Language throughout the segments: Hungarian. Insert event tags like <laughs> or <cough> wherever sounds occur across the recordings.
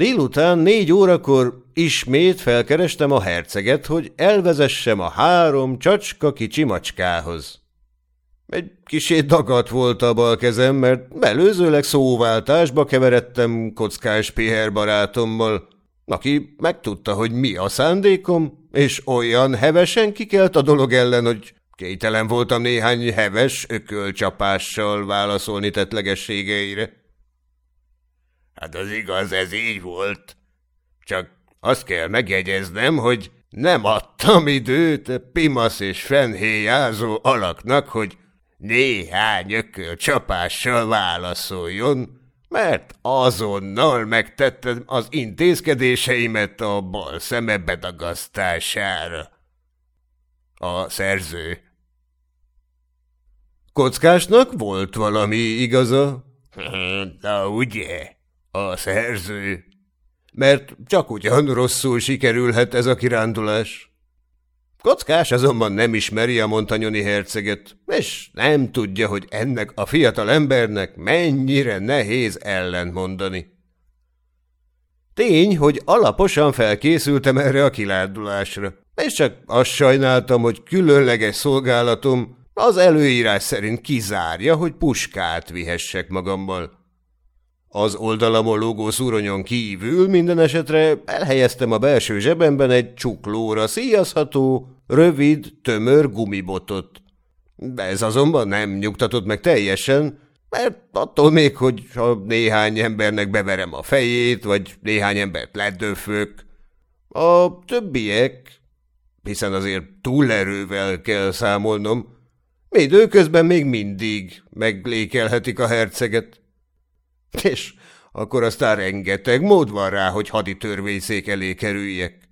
Délután négy órakor ismét felkerestem a herceget, hogy elvezessem a három csacska kicsi macskához. Egy kisét dagat volt a bal kezem, mert belőzőleg szóváltásba keveredtem kockás Piher barátommal, aki megtudta, hogy mi a szándékom, és olyan hevesen kikelt a dolog ellen, hogy kételen voltam néhány heves ökölcsapással válaszolni tettlegességeire. Hát az igaz, ez így volt. Csak azt kell megjegyeznem, hogy nem adtam időt Pimasz és fenhéjázó alaknak, hogy néhány ököl csapással válaszoljon, mert azonnal megtettem az intézkedéseimet a bal szeme bedagasztására. A szerző. Kockásnak volt valami igaza? <laughs> Na ugye, a szerző. Mert csak ugyan rosszul sikerülhet ez a kirándulás. Kockás azonban nem ismeri a montanyoni herceget, és nem tudja, hogy ennek a fiatal embernek mennyire nehéz ellentmondani. Tény, hogy alaposan felkészültem erre a kilárdulásra, és csak azt sajnáltam, hogy különleges szolgálatom az előírás szerint kizárja, hogy puskát vihessek magammal. Az oldalamon lógó szuronyon kívül minden esetre elhelyeztem a belső zsebemben egy csuklóra szíjazható, rövid, tömör gumibotot. Ez azonban nem nyugtatott meg teljesen, mert attól még, hogy ha néhány embernek beverem a fejét, vagy néhány embert ledöfök, a többiek, hiszen azért túlerővel kell számolnom, időközben még mindig meglékelhetik a herceget. És akkor aztán rengeteg mód van rá, hogy haditörvényszék elé kerüljek.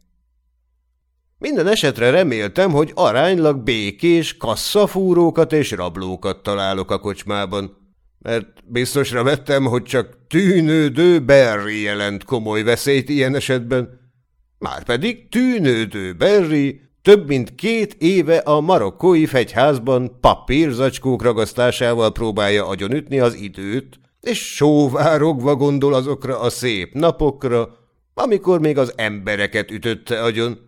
Minden esetre reméltem, hogy aránylag békés kasszafúrókat és rablókat találok a kocsmában, mert biztosra vettem, hogy csak tűnődő Berry jelent komoly veszélyt ilyen esetben. Márpedig tűnődő Berry több mint két éve a marokkói fegyházban papírzacskók ragasztásával próbálja agyonütni az időt, és sóvárogva gondol azokra a szép napokra, amikor még az embereket ütötte agyon,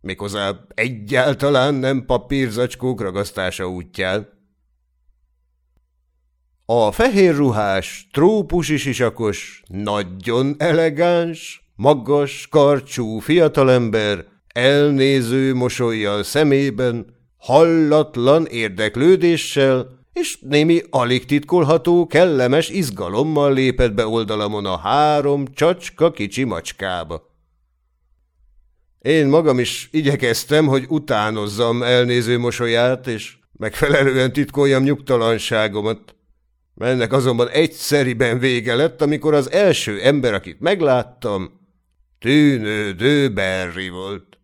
méghozzá egyáltalán nem papírzacskók ragasztása útján. A fehér ruhás, trópusi sisakos, nagyon elegáns, magas, karcsú fiatalember, elnéző mosolyjal szemében, hallatlan érdeklődéssel, és némi alig titkolható, kellemes izgalommal lépett be oldalamon a három csacska kicsi macskába. Én magam is igyekeztem, hogy utánozzam elnéző mosolyát, és megfelelően titkoljam nyugtalanságomat. Ennek azonban egyszeriben vége lett, amikor az első ember, akit megláttam, tűnődő Berry volt.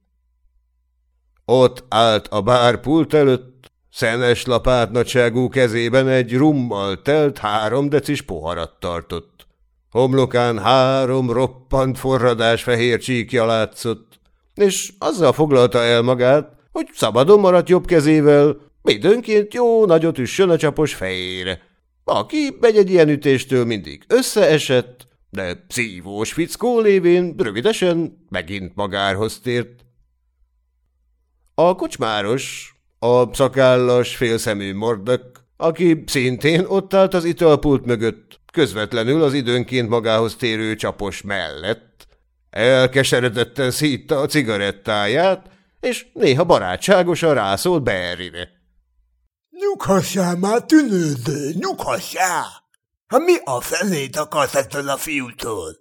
Ott állt a bárpult előtt, Szenes lapátnagyságú kezében egy rummal telt három decis poharat tartott. Homlokán három roppant forradás fehér csíkja látszott, és azzal foglalta el magát, hogy szabadon maradt jobb kezével, midőnként jó nagyot üssön a csapos fejére. Aki egy-egy ilyen ütéstől mindig összeesett, de szívós fickó lévén rövidesen megint magárhoz tért. A kocsmáros, a szakállas, félszemű mordek, aki szintén ott állt az italpult mögött, közvetlenül az időnként magához térő csapos mellett. Elkeseredetten szítta a cigarettáját, és néha barátságosan rászólt Berryre. – Nyughassál már, tűnődő, nyughassál! Ha mi a felét akarsz ettől a fiútól?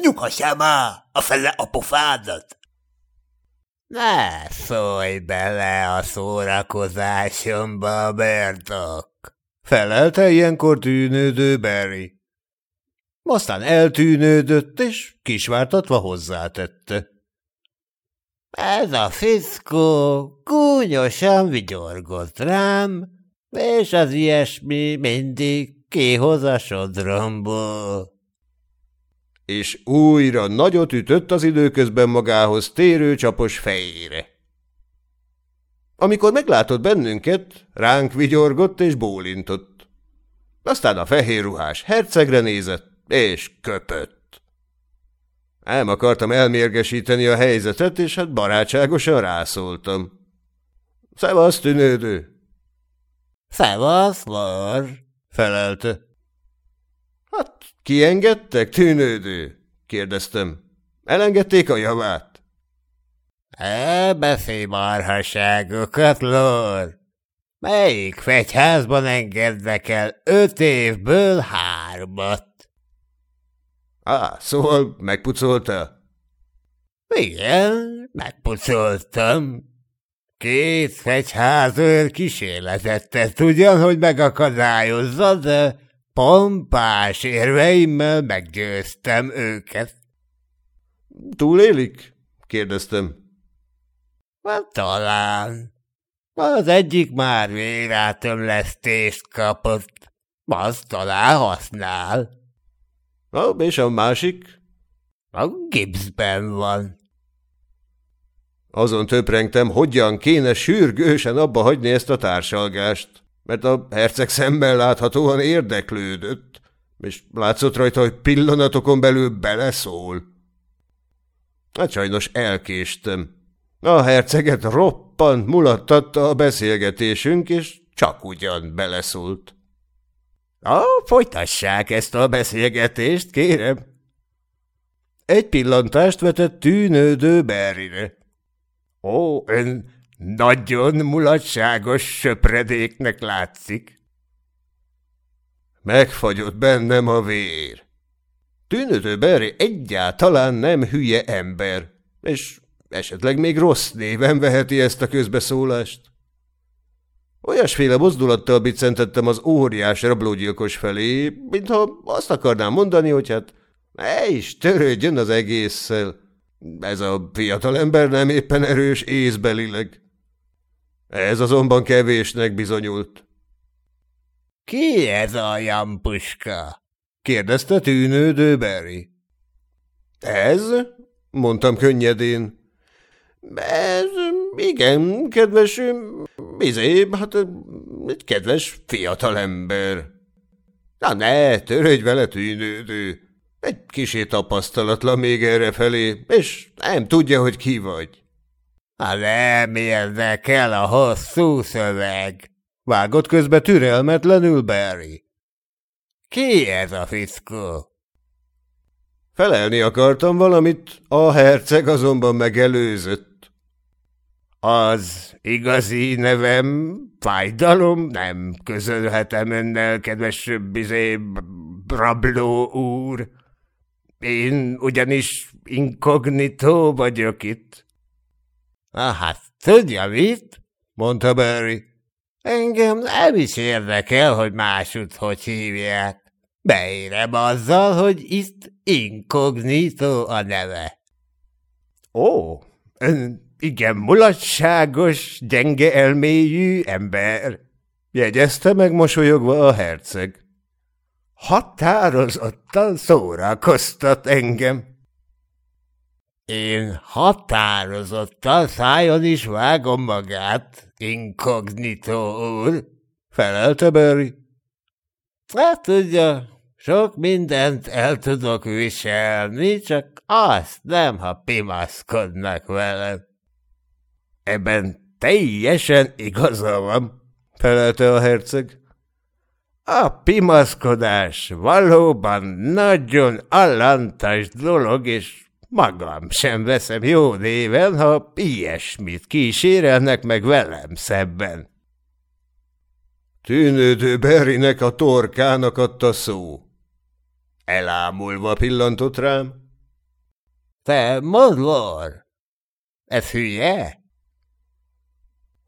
Nyughassál már, a fele a pofádat! Ne szólj bele a szórakozásomba, Bertok! Felelte ilyenkor tűnődő Barry. Aztán eltűnődött, és kisvártatva hozzátette. Ez a fiszkó gúnyosan vigyorgott rám, és az ilyesmi mindig kihoz a sodromból és újra nagyot ütött az időközben magához térő csapos fejére. Amikor meglátott bennünket, ránk vigyorgott és bólintott. Aztán a fehér ruhás hercegre nézett, és köpött. Nem akartam elmérgesíteni a helyzetet, és hát barátságosan rászóltam. Szevasz, tűnődő! Szevasz, Lor! felelte. Hát, kiengedtek, tűnődő? kérdeztem. Elengedték a javát? E, beszélj marhaságokat, Lor! Melyik fegyházban engednek el öt évből hármat? Á, szóval megpucolta? Igen, megpucoltam. Két fegyházőr kísérletet tett ugyan, hogy megakadályozza, de pompás érveimmel meggyőztem őket. Túlélik? kérdeztem. Hát talán. Az egyik már vérátömlesztést kapott, az talán használ. A, és a másik? A gipszben van. Azon töprengtem, hogyan kéne sürgősen abba hagyni ezt a társalgást, mert a herceg szemmel láthatóan érdeklődött, és látszott rajta, hogy pillanatokon belül beleszól. Hát sajnos elkéstem. A herceget roppant mulattatta a beszélgetésünk, és csak ugyan beleszólt. A, folytassák ezt a beszélgetést, kérem. Egy pillantást vetett tűnődő Berryre. Ó, ön nagyon mulatságos söpredéknek látszik. Megfagyott bennem a vér. Tűnődő Berry egyáltalán nem hülye ember, és esetleg még rossz néven veheti ezt a közbeszólást. Olyasféle mozdulattal biccentettem az óriás rablógyilkos felé, mintha azt akarnám mondani, hogy hát ne is törődjön az egésszel. Ez a fiatalember nem éppen erős észbelileg. Ez azonban kevésnek bizonyult. – Ki ez a jampuska? – kérdezte tűnődő Barry. – Ez? – mondtam könnyedén. – Ez igen, kedves, izé, hát egy kedves fiatalember. Na ne, törődj vele, tűnődő. Egy kisé tapasztalatlan még erre felé, és nem tudja, hogy ki vagy. Ha nem érdekel a hosszú szöveg, vágott közbe türelmetlenül Barry. Ki ez a fiszkó? Felelni akartam valamit, a herceg azonban megelőzött. Az igazi nevem fájdalom, nem közölhetem önnel, kedves bizé, rabló úr. Én ugyanis inkognitó vagyok itt. Ah, hát tudja mit? mondta Barry. Engem nem is érdekel, hogy másút hogy hívják. Beérem azzal, hogy itt inkognitó a neve. Ó, ön igen mulatságos, gyenge elméjű ember, jegyezte meg mosolyogva a herceg. Határozottan szórakoztat engem. Én határozottan szájon is vágom magát, inkognitó úr, felelte Barry. Hát tudja, sok mindent el tudok viselni, csak azt nem, ha pimaszkodnak velem. Ebben teljesen igaza van, felelte a herceg. A pimaszkodás valóban nagyon allantas dolog, és magam sem veszem jó néven, ha ilyesmit kísérelnek meg velem szebben. Tűnődő Berinek a torkának adta szó. Elámulva pillantott rám. Te, modlor, ez hülye?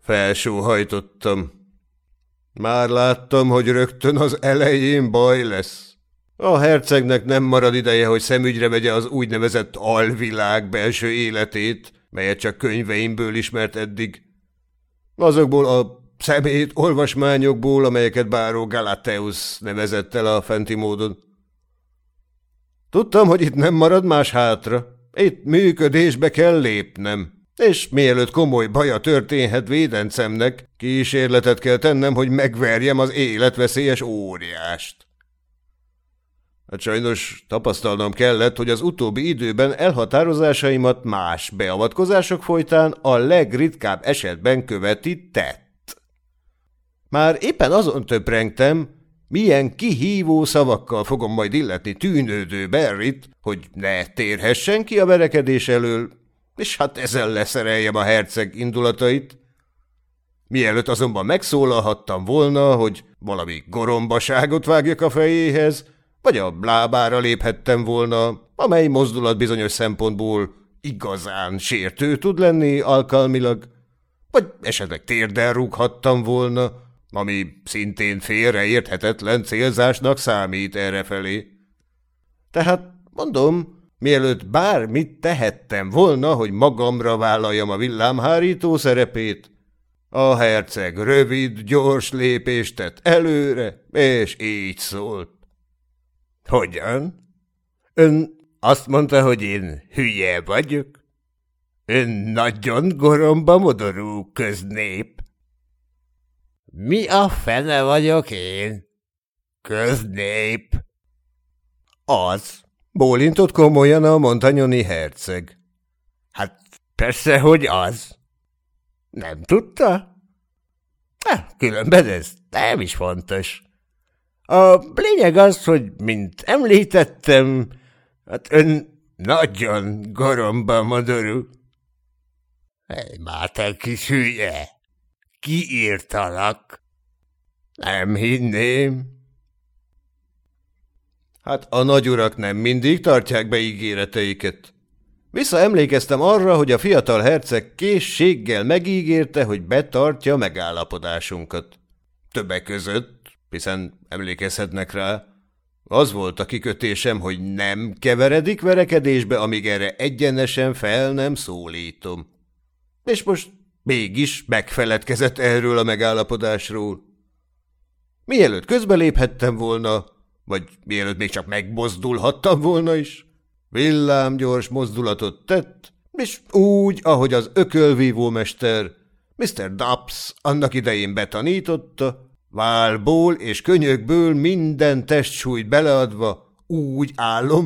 Felsóhajtottam. Már láttam, hogy rögtön az elején baj lesz. A hercegnek nem marad ideje, hogy szemügyre vegye az úgynevezett alvilág belső életét, melyet csak könyveimből ismert eddig. Azokból a szemét olvasmányokból, amelyeket báró Galateus nevezett el a fenti módon. Tudtam, hogy itt nem marad más hátra. Itt működésbe kell lépnem és mielőtt komoly baja történhet védencemnek, kísérletet kell tennem, hogy megverjem az életveszélyes óriást. Hát sajnos tapasztalnom kellett, hogy az utóbbi időben elhatározásaimat más beavatkozások folytán a legritkább esetben követi tett. Már éppen azon töprengtem, milyen kihívó szavakkal fogom majd illetni tűnődő Berrit, hogy ne térhessen ki a verekedés elől, és hát ezzel leszereljem a herceg indulatait. Mielőtt azonban megszólalhattam volna, hogy valami gorombaságot vágjak a fejéhez, vagy a lábára léphettem volna, amely mozdulat bizonyos szempontból igazán sértő tud lenni alkalmilag, vagy esetleg térdel rúghattam volna, ami szintén félreérthetetlen célzásnak számít errefelé. Tehát mondom, mielőtt bármit tehettem volna, hogy magamra vállaljam a villámhárító szerepét, a herceg rövid, gyors lépést tett előre, és így szólt. Hogyan? Ön azt mondta, hogy én hülye vagyok? Ön nagyon goromba modorú köznép. Mi a fene vagyok én? Köznép. Az, bólintott komolyan a montanyoni herceg. Hát persze, hogy az. Nem tudta? Hát, különben ez nem is fontos. A lényeg az, hogy, mint említettem, hát ön nagyon goromba modorú. Hey, már te kis hülye! Kiírtalak. Nem hinném. Hát a nagyurak nem mindig tartják be ígéreteiket. Visszaemlékeztem arra, hogy a fiatal herceg készséggel megígérte, hogy betartja megállapodásunkat. Többek között, hiszen emlékezhetnek rá, az volt a kikötésem, hogy nem keveredik verekedésbe, amíg erre egyenesen fel nem szólítom. És most mégis megfeledkezett erről a megállapodásról. Mielőtt közbeléphettem volna, vagy mielőtt még csak megmozdulhattam volna is, villámgyors mozdulatot tett, és úgy, ahogy az ökölvívó mester, Mr. Dubs annak idején betanította, válból és könyökből minden testsúlyt beleadva, úgy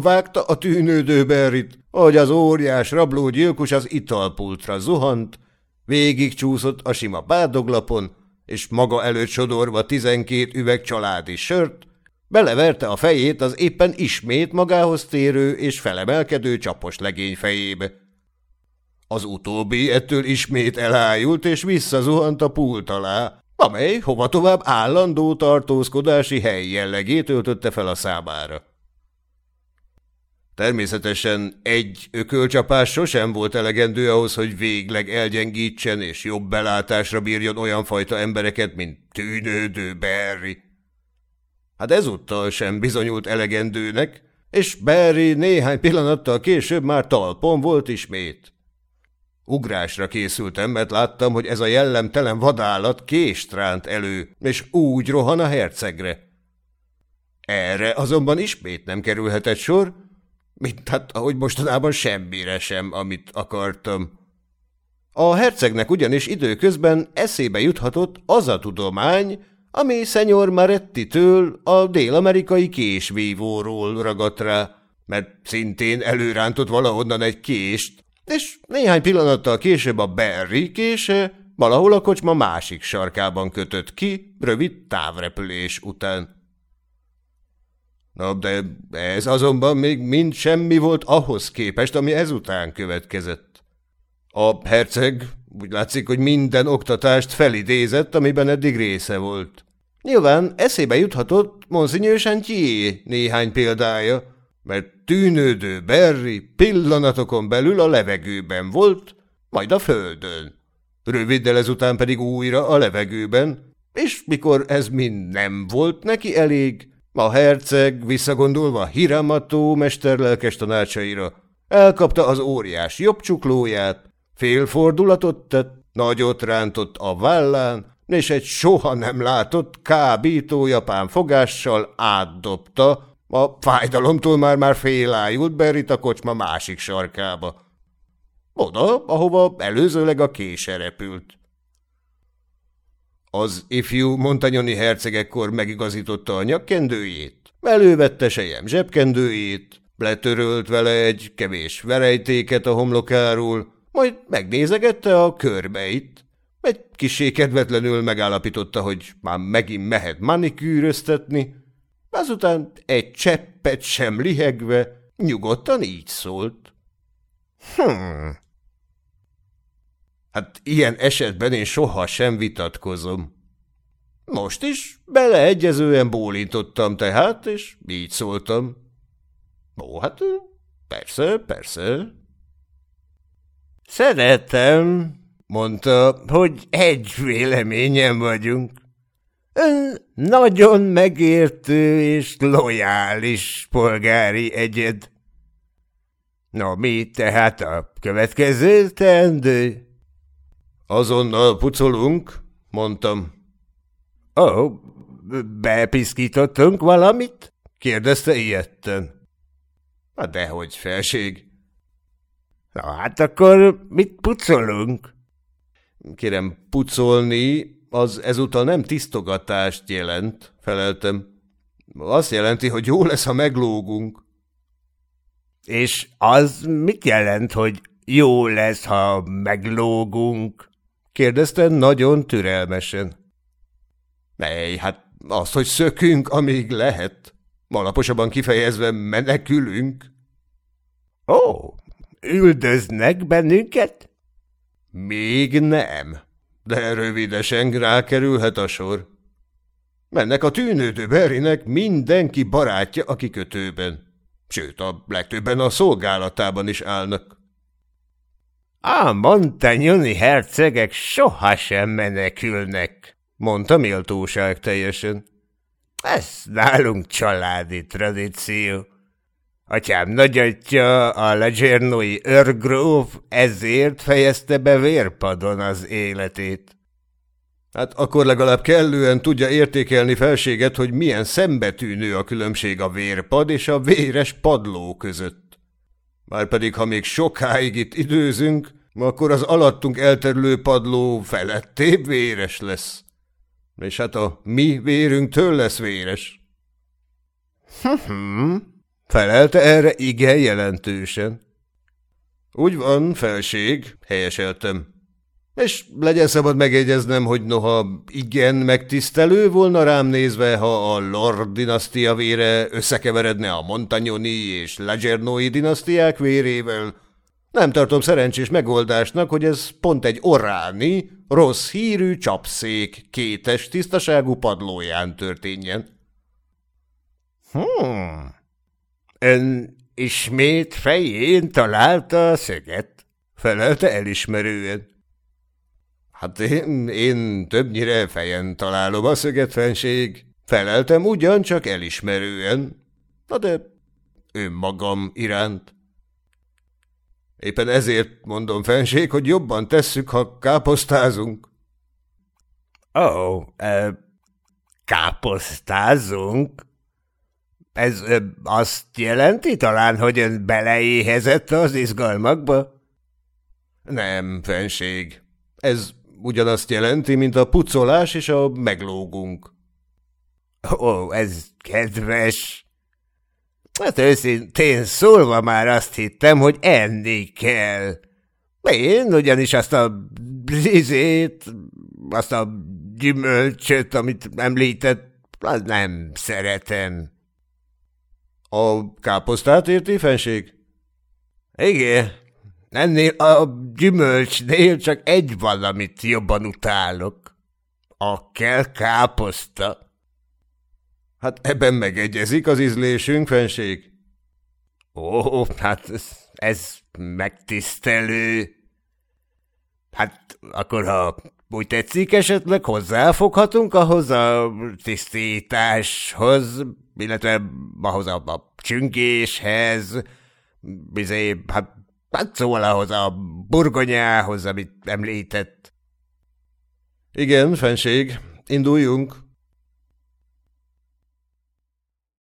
vágta a tűnődő Berrit, hogy az óriás rablógyilkos az italpultra zuhant, végig csúszott a sima bádoglapon, és maga előtt sodorva tizenkét üveg családi sört, beleverte a fejét az éppen ismét magához térő és felemelkedő csapos legény fejébe. Az utóbbi ettől ismét elájult és visszazuhant a pult alá, amely hova tovább állandó tartózkodási hely jellegét öltötte fel a számára. Természetesen egy ökölcsapás sosem volt elegendő ahhoz, hogy végleg elgyengítsen és jobb belátásra bírjon olyan fajta embereket, mint tűnődő Barry. Hát ezúttal sem bizonyult elegendőnek, és Barry néhány pillanattal később már talpon volt ismét. Ugrásra készültem, mert láttam, hogy ez a jellemtelen vadállat kést ránt elő, és úgy rohan a hercegre. Erre azonban ismét nem kerülhetett sor, mint hát ahogy mostanában semmire sem, amit akartam. A hercegnek ugyanis időközben eszébe juthatott az a tudomány, ami szenyor Maretti-től a dél-amerikai késvívóról ragadt rá, mert szintén előrántott valahonnan egy kést, és néhány pillanattal később a Berry kése valahol a kocsma másik sarkában kötött ki, rövid távrepülés után. Na, de ez azonban még mind semmi volt ahhoz képest, ami ezután következett. A herceg úgy látszik, hogy minden oktatást felidézett, amiben eddig része volt. Nyilván eszébe juthatott Monsignor Chantier néhány példája, mert tűnődő Berry pillanatokon belül a levegőben volt, majd a földön. Röviddel ezután pedig újra a levegőben, és mikor ez mind nem volt neki elég, a herceg, visszagondolva Hiramató mesterlelkes tanácsaira, elkapta az óriás jobb csuklóját, félfordulatot tett, nagyot rántott a vállán, és egy soha nem látott kábító japán fogással átdobta, a fájdalomtól már-már félájult Berit a kocsma másik sarkába. Oda, ahova előzőleg a kése repült. Az ifjú montanyoni hercegekkor megigazította a nyakkendőjét, Elővette sejem zsebkendőjét, letörölt vele egy kevés verejtéket a homlokáról, majd megnézegette a körbeit. Egy kisé kedvetlenül megállapította, hogy már megint mehet manikűröztetni, azután egy cseppet sem lihegve nyugodtan így szólt. Hmm. Hát ilyen esetben én soha sem vitatkozom. Most is beleegyezően bólintottam tehát, és így szóltam. Ó, hát persze, persze. Szeretem, mondta, hogy egy véleményen vagyunk. Ön nagyon megértő és lojális polgári egyed. No, mi tehát a következő teendő? Azonnal pucolunk, mondtam. Ó, bepiszkítottunk valamit? kérdezte ilyetten. Hát dehogy, felség. Na hát akkor mit pucolunk? Kérem, pucolni az ezúttal nem tisztogatást jelent, feleltem. Azt jelenti, hogy jó lesz, ha meglógunk. És az mit jelent, hogy jó lesz, ha meglógunk? kérdezte nagyon türelmesen. Nej, hát az, hogy szökünk, amíg lehet. Alaposabban kifejezve menekülünk. Ó, üldöznek bennünket? Még nem, de rövidesen rákerülhet a sor. Mennek a tűnődő Berinek mindenki barátja a kikötőben. Sőt, a legtöbben a szolgálatában is állnak. A montagnoni hercegek sohasem menekülnek, mondta méltóság teljesen. Ez nálunk családi tradíció. Atyám nagyatja, a legyernói örgróf ezért fejezte be vérpadon az életét. Hát akkor legalább kellően tudja értékelni felséget, hogy milyen szembetűnő a különbség a vérpad és a véres padló között. Márpedig, ha még sokáig itt időzünk, akkor az alattunk elterülő padló felettébb véres lesz. És hát a mi vérünktől lesz véres. Felelte erre igen jelentősen. Úgy van, felség, helyeseltem. És legyen szabad megjegyeznem, hogy noha igen megtisztelő volna rám nézve, ha a Lord dinasztia vére összekeveredne a Montagnoni és Lagernoi dinasztiák vérével, nem tartom szerencsés megoldásnak, hogy ez pont egy oráni, rossz hírű csapszék kétes tisztaságú padlóján történjen. Hmm. Ön ismét fején találta a szöget? Felelte elismerően. Hát én, én többnyire fejen találom a szöget, fenség. Feleltem ugyancsak elismerően. Na de önmagam iránt. Éppen ezért mondom, fenség, hogy jobban tesszük, ha káposztázunk. Ó, oh, e, káposztázunk? Ez e, azt jelenti talán, hogy ön beleéhezett az izgalmakba? Nem, fenség. Ez ugyanazt jelenti, mint a pucolás és a meglógunk. Ó, ez kedves. Hát őszintén szólva már azt hittem, hogy enni kell. Én ugyanis azt a zizét, azt a gyümölcsöt, amit említett, az nem szeretem. A káposztát érti, fenség? Igen. Ennél a gyümölcsnél csak egy valamit jobban utálok. A kell káposzta. Hát ebben megegyezik az ízlésünk, fenség. Ó, hát ez, ez megtisztelő. Hát akkor, ha úgy tetszik, esetleg hozzáfoghatunk ahhoz a tisztításhoz, illetve ahhoz a, a csüngéshez, bizé, hát, hát szóval ahhoz a burgonyához, amit említett. Igen, fenség, induljunk.